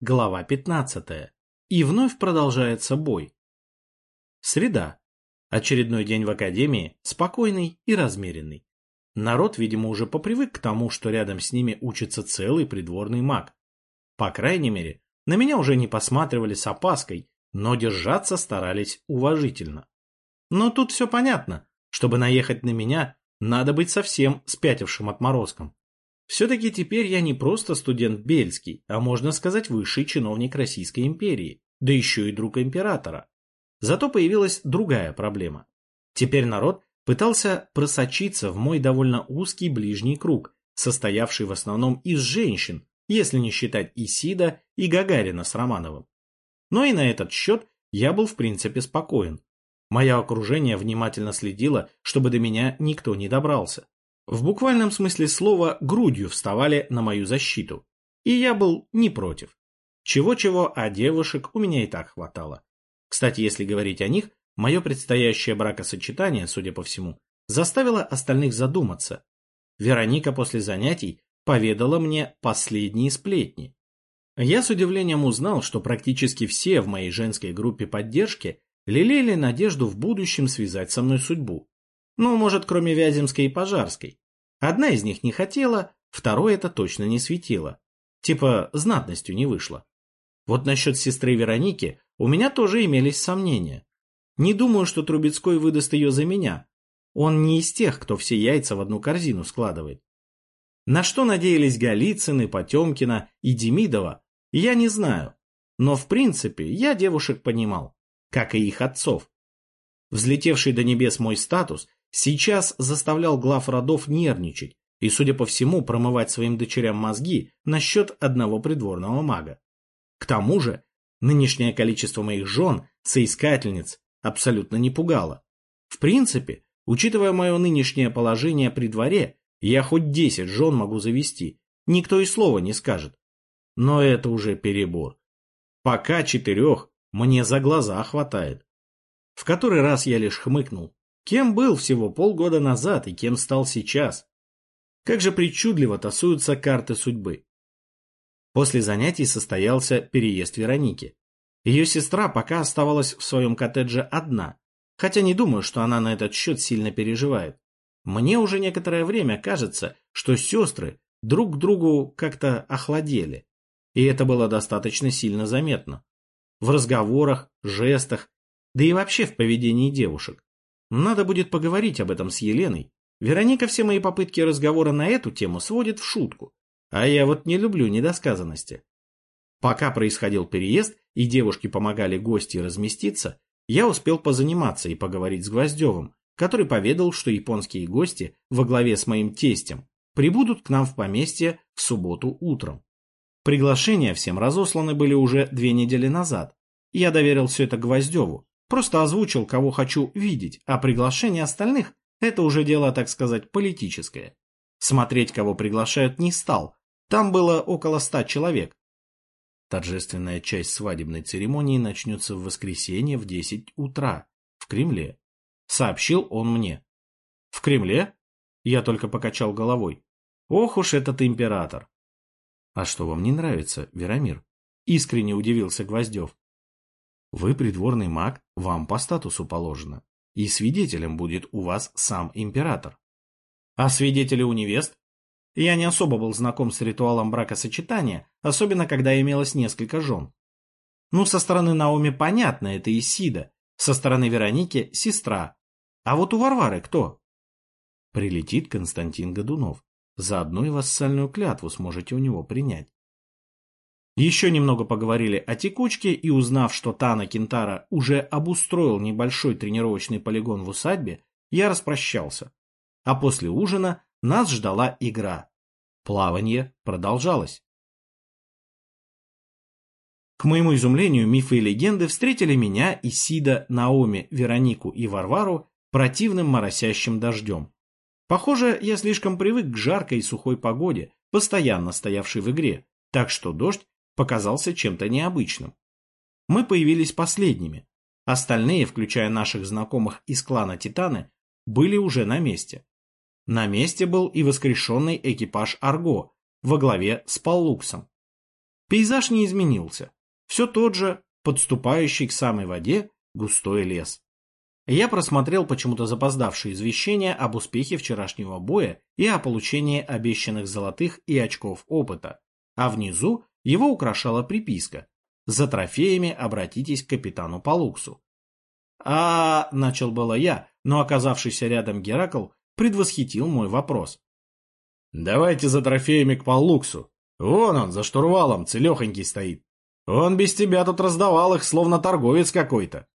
глава 15. И вновь продолжается бой. Среда. Очередной день в академии, спокойный и размеренный. Народ, видимо, уже попривык к тому, что рядом с ними учится целый придворный маг. По крайней мере, на меня уже не посматривали с опаской, но держаться старались уважительно. Но тут все понятно. Чтобы наехать на меня, надо быть совсем спятившим отморозком. Все-таки теперь я не просто студент Бельский, а можно сказать высший чиновник Российской империи, да еще и друг императора. Зато появилась другая проблема. Теперь народ пытался просочиться в мой довольно узкий ближний круг, состоявший в основном из женщин, если не считать Исида и Гагарина с Романовым. Но и на этот счет я был в принципе спокоен. Мое окружение внимательно следило, чтобы до меня никто не добрался. В буквальном смысле слова грудью вставали на мою защиту. И я был не против. Чего-чего, а девушек у меня и так хватало. Кстати, если говорить о них, мое предстоящее бракосочетание, судя по всему, заставило остальных задуматься. Вероника после занятий поведала мне последние сплетни. Я с удивлением узнал, что практически все в моей женской группе поддержки лелеяли надежду в будущем связать со мной судьбу. Ну, может, кроме Вяземской и Пожарской. Одна из них не хотела, второй это точно не светило. Типа, знатностью не вышло. Вот насчет сестры Вероники у меня тоже имелись сомнения. Не думаю, что Трубецкой выдаст ее за меня. Он не из тех, кто все яйца в одну корзину складывает. На что надеялись Голицыны, Потемкина и Демидова, я не знаю. Но в принципе я девушек понимал, как и их отцов. Взлетевший до небес мой статус сейчас заставлял глав родов нервничать и, судя по всему, промывать своим дочерям мозги насчет одного придворного мага. К тому же, нынешнее количество моих жен, соискательниц, абсолютно не пугало. В принципе, учитывая мое нынешнее положение при дворе, я хоть десять жен могу завести, никто и слова не скажет. Но это уже перебор. Пока четырех мне за глаза хватает. В который раз я лишь хмыкнул. Кем был всего полгода назад и кем стал сейчас? Как же причудливо тасуются карты судьбы. После занятий состоялся переезд Вероники. Ее сестра пока оставалась в своем коттедже одна, хотя не думаю, что она на этот счет сильно переживает. Мне уже некоторое время кажется, что сестры друг к другу как-то охладели, и это было достаточно сильно заметно. В разговорах, жестах, да и вообще в поведении девушек. Надо будет поговорить об этом с Еленой. Вероника все мои попытки разговора на эту тему сводит в шутку, а я вот не люблю недосказанности. Пока происходил переезд и девушки помогали гости разместиться, я успел позаниматься и поговорить с Гвоздевым, который поведал, что японские гости во главе с моим тестем прибудут к нам в поместье в субботу утром. Приглашения всем разосланы были уже две недели назад. Я доверил все это Гвоздеву, просто озвучил, кого хочу видеть, а приглашение остальных – это уже дело, так сказать, политическое. Смотреть, кого приглашают, не стал. Там было около ста человек. Торжественная часть свадебной церемонии начнется в воскресенье в 10 утра в Кремле. Сообщил он мне. В Кремле? Я только покачал головой. Ох уж этот император. А что вам не нравится, Верамир? Искренне удивился Гвоздев. Вы придворный маг, вам по статусу положено. И свидетелем будет у вас сам император. А свидетели у невест? Я не особо был знаком с ритуалом бракосочетания, особенно когда имелось несколько жен. Ну, со стороны Наоми понятно, это Исида, со стороны Вероники – сестра. А вот у Варвары кто? Прилетит Константин Годунов. Заодно и вассальную клятву сможете у него принять. Еще немного поговорили о текучке, и узнав, что Тана Кентара уже обустроил небольшой тренировочный полигон в усадьбе, я распрощался. А после ужина нас ждала игра. Плавание продолжалось. К моему изумлению, мифы и легенды встретили меня, Исида, Наоми, Веронику и Варвару противным моросящим дождем. Похоже, я слишком привык к жаркой и сухой погоде, постоянно стоявшей в игре, так что дождь показался чем-то необычным. Мы появились последними. Остальные, включая наших знакомых из клана Титаны, были уже на месте. На месте был и воскрешенный экипаж Арго во главе с Паллуксом. Пейзаж не изменился. Все тот же, подступающий к самой воде, густой лес. Я просмотрел почему-то запоздавшие извещения об успехе вчерашнего боя и о получении обещанных золотых и очков опыта, а внизу его украшала приписка «За трофеями обратитесь к капитану Палуксу». А, начал было я, но оказавшийся рядом Геракл предвосхитил мой вопрос. «Давайте за трофеями к Палуксу. Вон он, за штурвалом, целехонький стоит. Он без тебя тут раздавал их, словно торговец какой-то».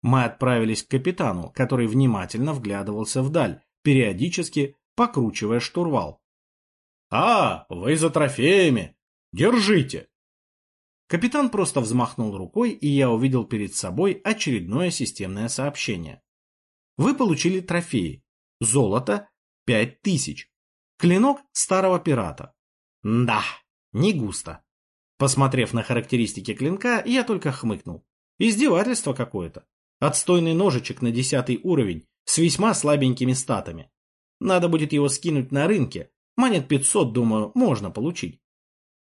Мы отправились к капитану, который внимательно вглядывался вдаль, периодически покручивая штурвал. «А, вы за трофеями! Держите!» Капитан просто взмахнул рукой, и я увидел перед собой очередное системное сообщение. Вы получили трофеи. Золото – пять тысяч. Клинок старого пирата. Да, не густо. Посмотрев на характеристики клинка, я только хмыкнул. Издевательство какое-то. Отстойный ножичек на десятый уровень с весьма слабенькими статами. Надо будет его скинуть на рынке. Монет 500, думаю, можно получить.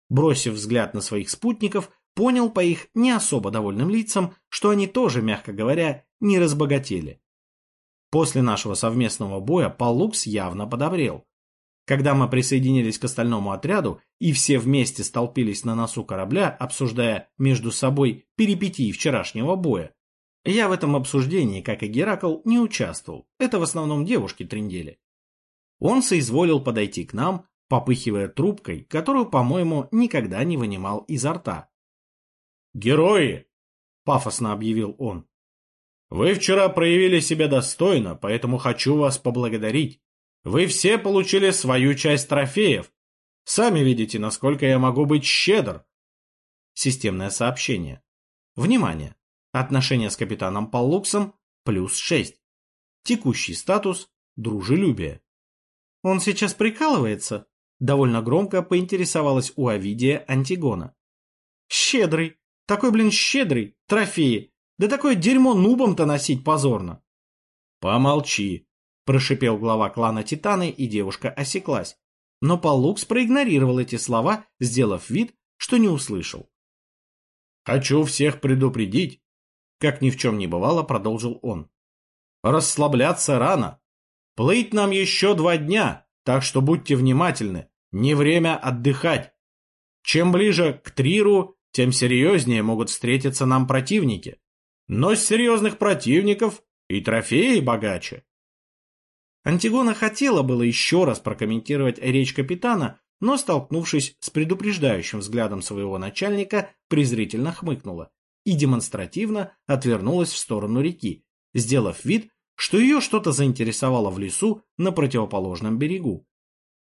Бросив взгляд на своих спутников, понял по их не особо довольным лицам, что они тоже, мягко говоря, не разбогатели. После нашего совместного боя Палукс явно подобрел. Когда мы присоединились к остальному отряду и все вместе столпились на носу корабля, обсуждая между собой перипетии вчерашнего боя, я в этом обсуждении, как и Геракл, не участвовал. Это в основном девушки трындели. Он соизволил подойти к нам, попыхивая трубкой, которую, по-моему, никогда не вынимал изо рта. «Герои!» — пафосно объявил он. «Вы вчера проявили себя достойно, поэтому хочу вас поблагодарить. Вы все получили свою часть трофеев. Сами видите, насколько я могу быть щедр». Системное сообщение. Внимание! Отношения с капитаном Паллуксом плюс 6. Текущий статус – дружелюбие. Он сейчас прикалывается? Довольно громко поинтересовалась у Овидия Антигона. Щедрый. Такой, блин, щедрый. Трофеи. Да такое дерьмо нубом-то носить позорно. Помолчи, прошипел глава клана Титаны, и девушка осеклась. Но Паллукс проигнорировал эти слова, сделав вид, что не услышал. «Хочу всех предупредить, как ни в чем не бывало, продолжил он. Расслабляться рано. Плыть нам еще два дня, так что будьте внимательны. Не время отдыхать. Чем ближе к Триру, тем серьезнее могут встретиться нам противники. Но с серьезных противников и трофеи богаче. Антигона хотела было еще раз прокомментировать речь капитана, но, столкнувшись с предупреждающим взглядом своего начальника, презрительно хмыкнула и демонстративно отвернулась в сторону реки, сделав вид, что ее что-то заинтересовало в лесу на противоположном берегу.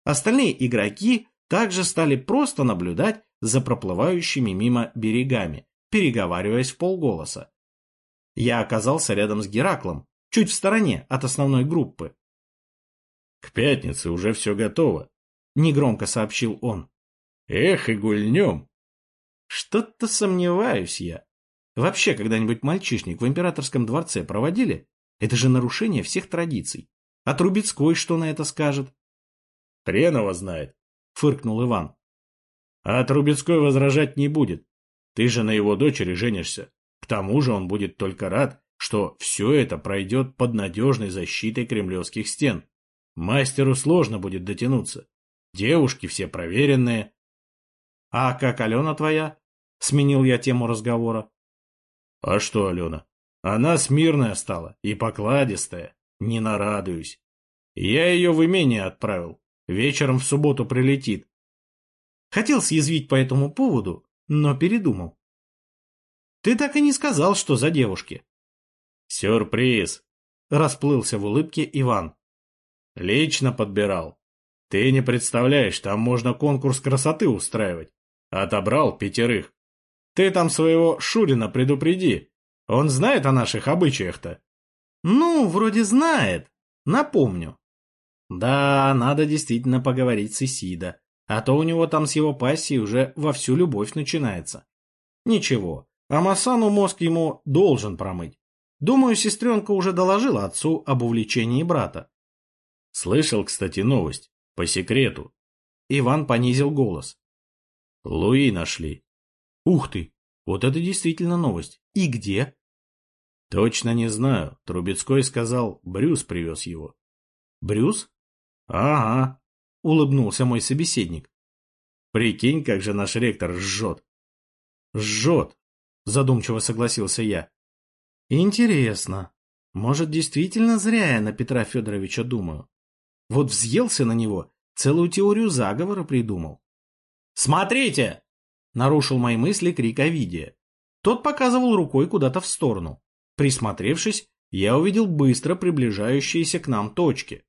Остальные игроки также стали просто наблюдать за проплывающими мимо берегами, переговариваясь в полголоса. Я оказался рядом с Гераклом, чуть в стороне от основной группы. «К пятнице уже все готово», — негромко сообщил он. «Эх, и гульнем!» «Что-то сомневаюсь я. Вообще когда-нибудь мальчишник в императорском дворце проводили? Это же нарушение всех традиций. А Трубецкой что на это скажет? Хрен знает, фыркнул Иван. А Трубецкой возражать не будет. Ты же на его дочери женишься. К тому же он будет только рад, что все это пройдет под надежной защитой кремлевских стен. Мастеру сложно будет дотянуться. Девушки все проверенные. — А как Алена твоя? — сменил я тему разговора. А что, Алена? Она смирная стала и покладистая. Не нарадуюсь. Я ее в имение отправил. Вечером в субботу прилетит. Хотел съязвить по этому поводу, но передумал. Ты так и не сказал, что за девушки. Сюрприз! Расплылся в улыбке Иван. Лично подбирал. Ты не представляешь, там можно конкурс красоты устраивать. Отобрал пятерых. Ты там своего Шурина предупреди. Он знает о наших обычаях-то? Ну, вроде знает. Напомню. Да, надо действительно поговорить с Исида, а то у него там с его пассией уже вовсю любовь начинается. Ничего, Амасану мозг ему должен промыть. Думаю, сестренка уже доложила отцу об увлечении брата. Слышал, кстати, новость. По секрету. Иван понизил голос. Луи нашли. Ух ты, вот это действительно новость. И где? Точно не знаю. Трубецкой сказал, Брюс привез его. Брюс? Ага, улыбнулся мой собеседник. Прикинь, как же наш ректор жжет. Жжет, задумчиво согласился я. Интересно. Может, действительно зря я на Петра Федоровича думаю. Вот взъелся на него, целую теорию заговора придумал. «Смотрите!» — нарушил мои мысли крик Овидия. Тот показывал рукой куда-то в сторону. Присмотревшись, я увидел быстро приближающиеся к нам точки.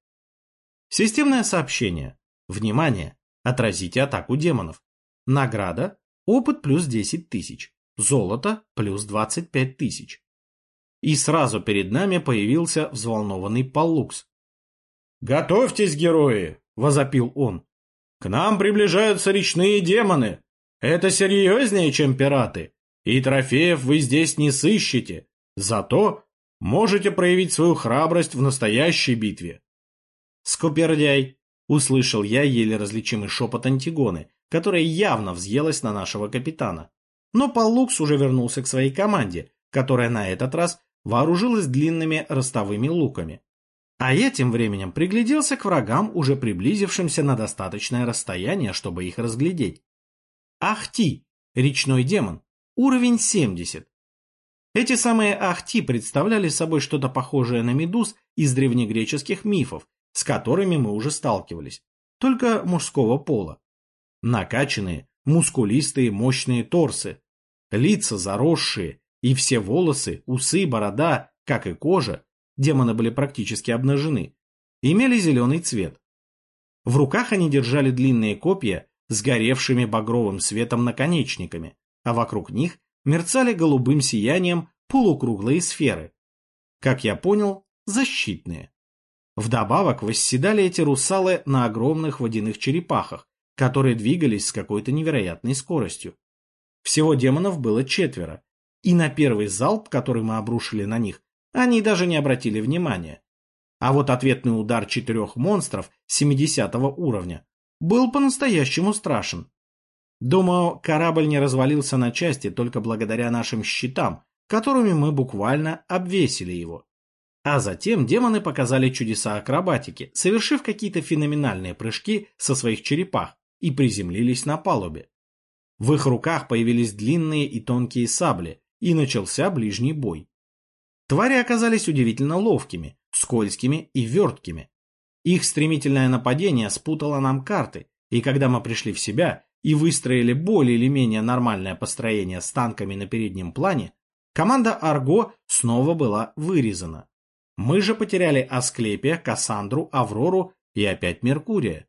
Системное сообщение. Внимание! Отразите атаку демонов. Награда – опыт плюс 10 тысяч. Золото – плюс 25 тысяч. И сразу перед нами появился взволнованный Паллукс. «Готовьтесь, герои!» – возопил он. «К нам приближаются речные демоны. Это серьезнее, чем пираты. И трофеев вы здесь не сыщете. Зато можете проявить свою храбрость в настоящей битве». «Скупердяй!» – услышал я еле различимый шепот Антигоны, которая явно взъелась на нашего капитана. Но Паллукс уже вернулся к своей команде, которая на этот раз вооружилась длинными ростовыми луками. А я тем временем пригляделся к врагам, уже приблизившимся на достаточное расстояние, чтобы их разглядеть. Ахти, речной демон, уровень 70. Эти самые ахти представляли собой что-то похожее на медуз из древнегреческих мифов, с которыми мы уже сталкивались, только мужского пола. Накачанные, мускулистые, мощные торсы, лица заросшие, и все волосы, усы, борода, как и кожа, демоны были практически обнажены, имели зеленый цвет. В руках они держали длинные копья с горевшими багровым светом наконечниками, а вокруг них мерцали голубым сиянием полукруглые сферы. Как я понял, защитные. Вдобавок восседали эти русалы на огромных водяных черепахах, которые двигались с какой-то невероятной скоростью. Всего демонов было четверо, и на первый залп, который мы обрушили на них, они даже не обратили внимания. А вот ответный удар четырех монстров 70 уровня был по-настоящему страшен. Думаю, корабль не развалился на части только благодаря нашим щитам, которыми мы буквально обвесили его. А затем демоны показали чудеса акробатики, совершив какие-то феноменальные прыжки со своих черепах и приземлились на палубе. В их руках появились длинные и тонкие сабли, и начался ближний бой. Твари оказались удивительно ловкими, скользкими и верткими. Их стремительное нападение спутало нам карты, и когда мы пришли в себя и выстроили более или менее нормальное построение с танками на переднем плане, команда Арго снова была вырезана. Мы же потеряли Асклепия, Кассандру, Аврору и опять Меркурия.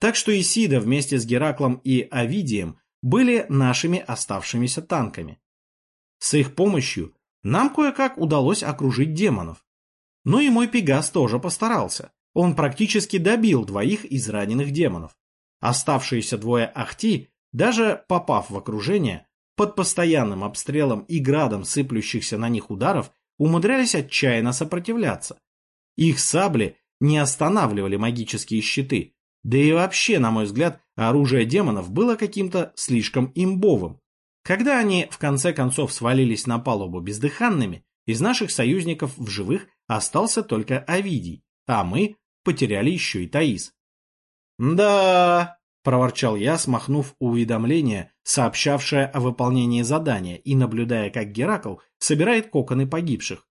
Так что Исида вместе с Гераклом и Овидием были нашими оставшимися танками. С их помощью нам кое-как удалось окружить демонов. Ну и мой Пегас тоже постарался. Он практически добил двоих из раненых демонов. Оставшиеся двое Ахти, даже попав в окружение, под постоянным обстрелом и градом сыплющихся на них ударов, умудрялись отчаянно сопротивляться. Их сабли не останавливали магические щиты, да и вообще, на мой взгляд, оружие демонов было каким-то слишком имбовым. Когда они в конце концов свалились на палубу бездыханными, из наших союзников в живых остался только Овидий, а мы потеряли еще и Таис. «Да...» — проворчал я, смахнув уведомление, сообщавшее о выполнении задания, и наблюдая, как Геракл собирает коконы погибших.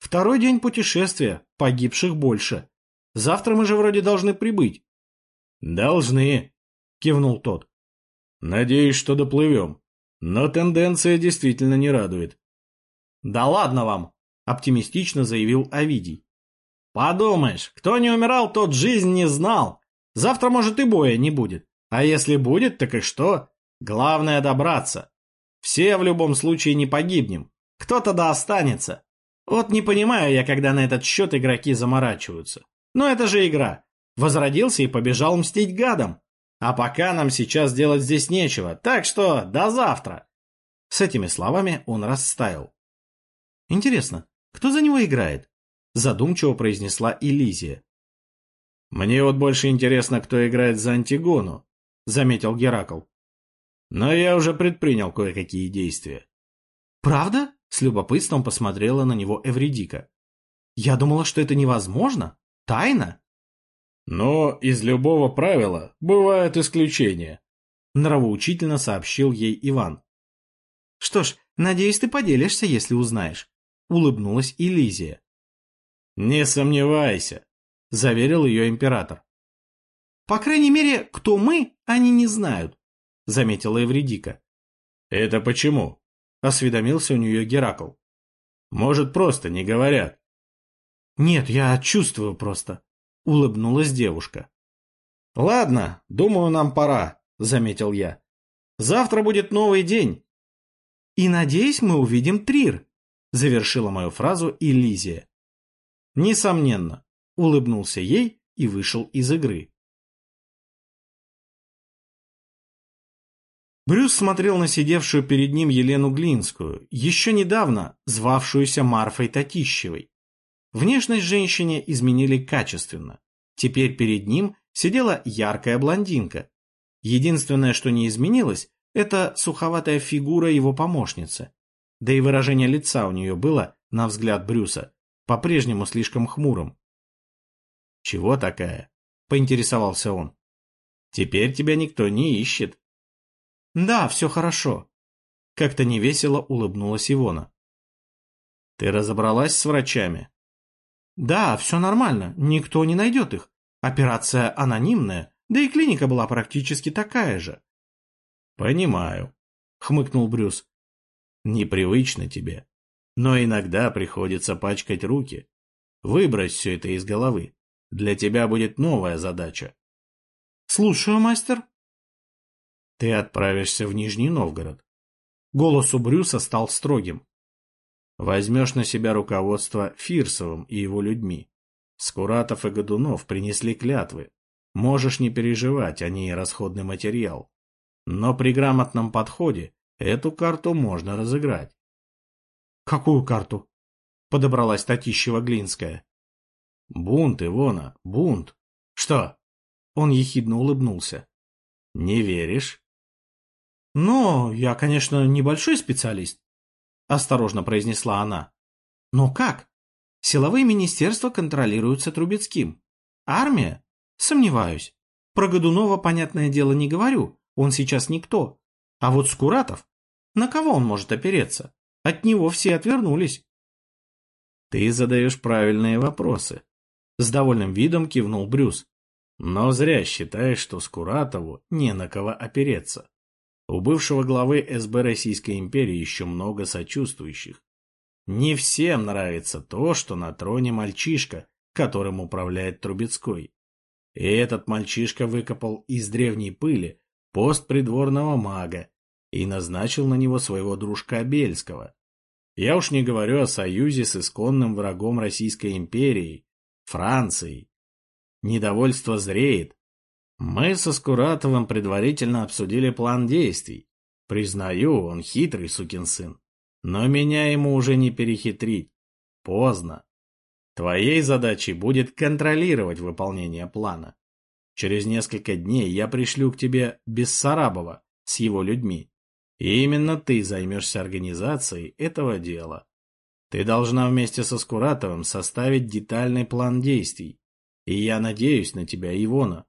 «Второй день путешествия, погибших больше. Завтра мы же вроде должны прибыть». «Должны», — кивнул тот. «Надеюсь, что доплывем». Но тенденция действительно не радует. «Да ладно вам!» – оптимистично заявил Овидий. «Подумаешь, кто не умирал, тот жизнь не знал. Завтра, может, и боя не будет. А если будет, так и что? Главное – добраться. Все в любом случае не погибнем. Кто-то да останется. Вот не понимаю я, когда на этот счет игроки заморачиваются. Но это же игра. Возродился и побежал мстить гадам. А пока нам сейчас делать здесь нечего, так что до завтра. С этими словами он растаял. Интересно, кто за него играет? Задумчиво произнесла Элизия. Мне вот больше интересно, кто играет за Антигону, заметил Геракл. Но я уже предпринял кое-какие действия. Правда? С любопытством посмотрела на него Эвредика. Я думала, что это невозможно. Тайна. Но из любого правила бывают исключения. Нравоучительно сообщил ей Иван. Что ж, надеюсь, ты поделишься, если узнаешь. Улыбнулась Элизия. Не сомневайся, заверил ее император. По крайней мере, кто мы, они не знают, заметила Эвредика. Это почему? Осведомился у нее Геракл. Может, просто не говорят. Нет, я чувствую просто, улыбнулась девушка. Ладно, думаю, нам пора, заметил я. Завтра будет новый день. И надеюсь, мы увидим Трир, завершила мою фразу Элизия. Несомненно, улыбнулся ей и вышел из игры. Брюс смотрел на сидевшую перед ним Елену Глинскую, еще недавно звавшуюся Марфой Татищевой. Внешность женщине изменили качественно. Теперь перед ним сидела яркая блондинка. Единственное, что не изменилось, это суховатая фигура его помощницы. Да и выражение лица у нее было, на взгляд Брюса, по-прежнему слишком хмурым. «Чего такая?» — поинтересовался он. «Теперь тебя никто не ищет». «Да, все хорошо», — как-то невесело улыбнулась Ивона. «Ты разобралась с врачами?» «Да, все нормально, никто не найдет их. Операция анонимная, да и клиника была практически такая же». «Понимаю», — хмыкнул Брюс. «Непривычно тебе, но иногда приходится пачкать руки. Выбрось все это из головы. Для тебя будет новая задача». «Слушаю, мастер», ты отправишься в Нижний Новгород. Голос у Брюса стал строгим. Возьмешь на себя руководство Фирсовым и его людьми. Скуратов и Годунов принесли клятвы. Можешь не переживать, они расходный материал. Но при грамотном подходе эту карту можно разыграть. «Какую карту?» — подобралась Татищева-Глинская. «Бунт, Ивона, бунт. Что?» Он ехидно улыбнулся. «Не веришь?» «Но я, конечно, небольшой специалист», — осторожно произнесла она. «Но как? Силовые министерства контролируются Трубецким. Армия? Сомневаюсь. Про Годунова, понятное дело, не говорю, он сейчас никто. А вот Скуратов? На кого он может опереться? От него все отвернулись». «Ты задаешь правильные вопросы», — с довольным видом кивнул Брюс. «Но зря считаешь, что Скуратову не на кого опереться. У бывшего главы СБ Российской империи еще много сочувствующих. Не всем нравится то, что на троне мальчишка, которым управляет Трубецкой. И этот мальчишка выкопал из древней пыли пост придворного мага и назначил на него своего дружка Бельского. Я уж не говорю о союзе с исконным врагом Российской империи, Францией. Недовольство зреет, мы со Скуратовым предварительно обсудили план действий. Признаю, он хитрый сукин сын. Но меня ему уже не перехитрить. Поздно. Твоей задачей будет контролировать выполнение плана. Через несколько дней я пришлю к тебе Бессарабова с его людьми. И именно ты займешься организацией этого дела. Ты должна вместе со Скуратовым составить детальный план действий. И я надеюсь на тебя, Ивона.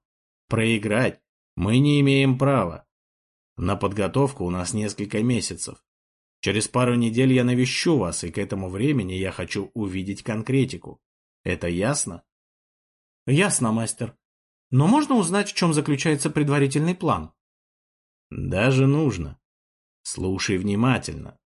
Проиграть мы не имеем права. На подготовку у нас несколько месяцев. Через пару недель я навещу вас, и к этому времени я хочу увидеть конкретику. Это ясно? Ясно, мастер. Но можно узнать, в чем заключается предварительный план? Даже нужно. Слушай внимательно.